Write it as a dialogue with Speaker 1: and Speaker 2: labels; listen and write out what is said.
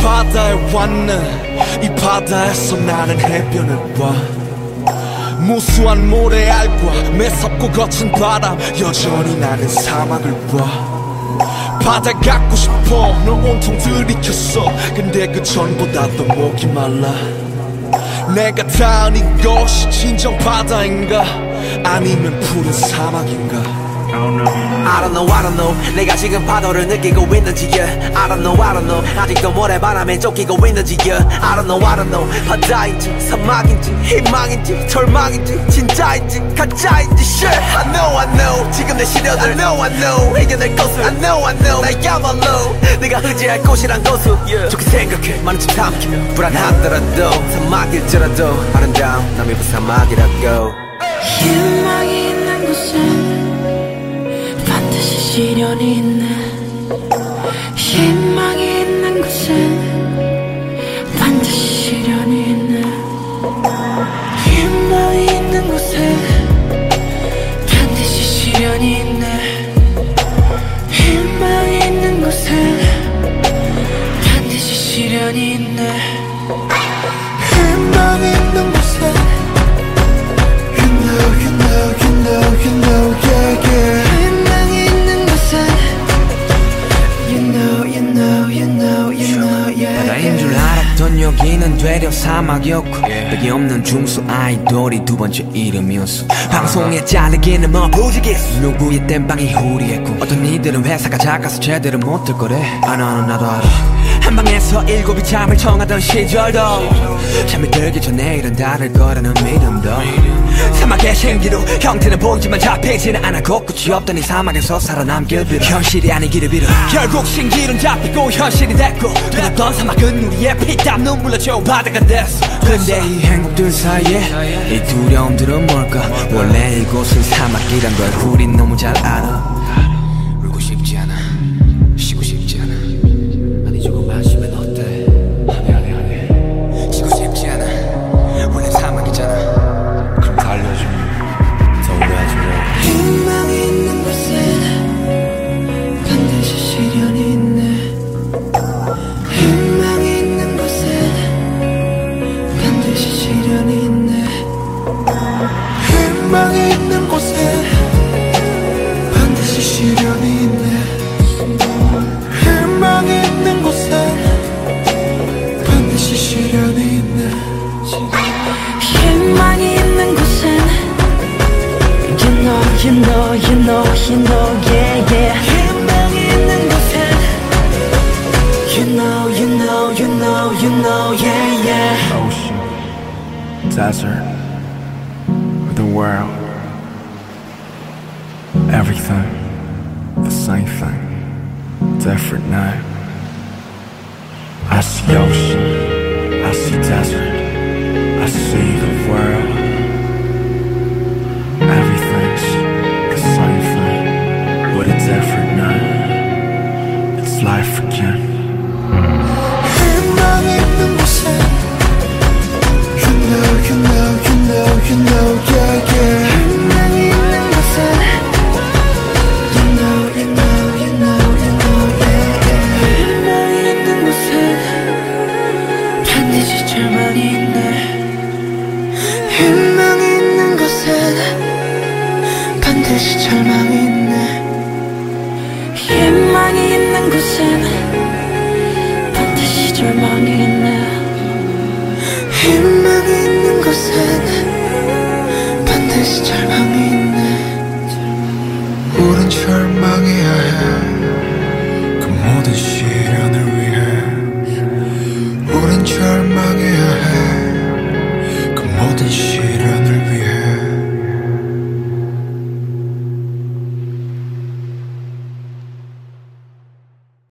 Speaker 1: 바다에 왔네. 이 바다에서 나는 해변을 봐. 무수한 모래알과 매섭고 거친 바람 여전히 나는 사막을 봐. 바다 갖고 싶어 널 온통 들이켰어. 근데 그 전보다도 목이 말라. 내가 닿은 이곳이 진정 바다인가? 아니면 푸른 사막인가
Speaker 2: I don't know I don't know. 내가 지금 파도를 느끼고 있는지 yeah. I don't know I don't know. 아직도 모래바람에 쫓기고 있는지 yeah. I don't know I don't know. 바다인지 사막인지 희망인지 절망인지 진짜인지 가짜인지 shit. I know I know. 지금 내 시련을 I know I know. 해결될 것을. I know I know. 나야말로 내가 의지할 곳이란 것을 yeah. 좋게 생각해. 많은 집 삼키며. 불안하더라도 사막일지라도 아름다운 남의 그 사막이라고.
Speaker 3: 희망이 있는 곳에 시 시련이 있네 희망이 있는 곳에 반드시 시련이 있네 희망이 있는 곳에 반드시 시련이 있네 희망이 있는 곳에 반드시 시련이 있네
Speaker 4: 희망이 있는 곳
Speaker 5: 되려 사막이었고 벽이 없는 중수 아이돌이 두 번째 이름이었어. 방송에 잘리기는 뭐 부지기수 누구의 땜빵이 후리했고 어떤 이들은 회사가 작아서 제대로 못할 거래. 아 나는 나도 알아 한 방에서 일곱이 잠을 청하던 시절도 잠이 들기 전에 일은 다를 거라는 믿음도 사막의 생기로 형태는 보이지만 잡히지는 않아 곳곳이 없던 이 사막에서 살아남길 빌어 현실이 아니기를 빌어 결국 신기는 잡히고 현실이 됐고 뜨겁던 사막은 우리의 피땀 눈물로 채운 바다가 됐어. 근데 이 행복들 사이에 이 두려움들은 뭘까? 원래 이곳은 사막이란 걸 우린 너무 잘 알아
Speaker 3: you know, yeah, yeah. Oh,
Speaker 4: ocean, desert, the world, everything, the same thing, different now. I see ocean, I see desert, I see the world. 희망이 있는 곳에
Speaker 3: 반드시 절망이 있네.
Speaker 4: 희망이 있는
Speaker 3: 곳엔 반드시 절망이 있네.
Speaker 4: 희망이 있는 곳에 모든 시련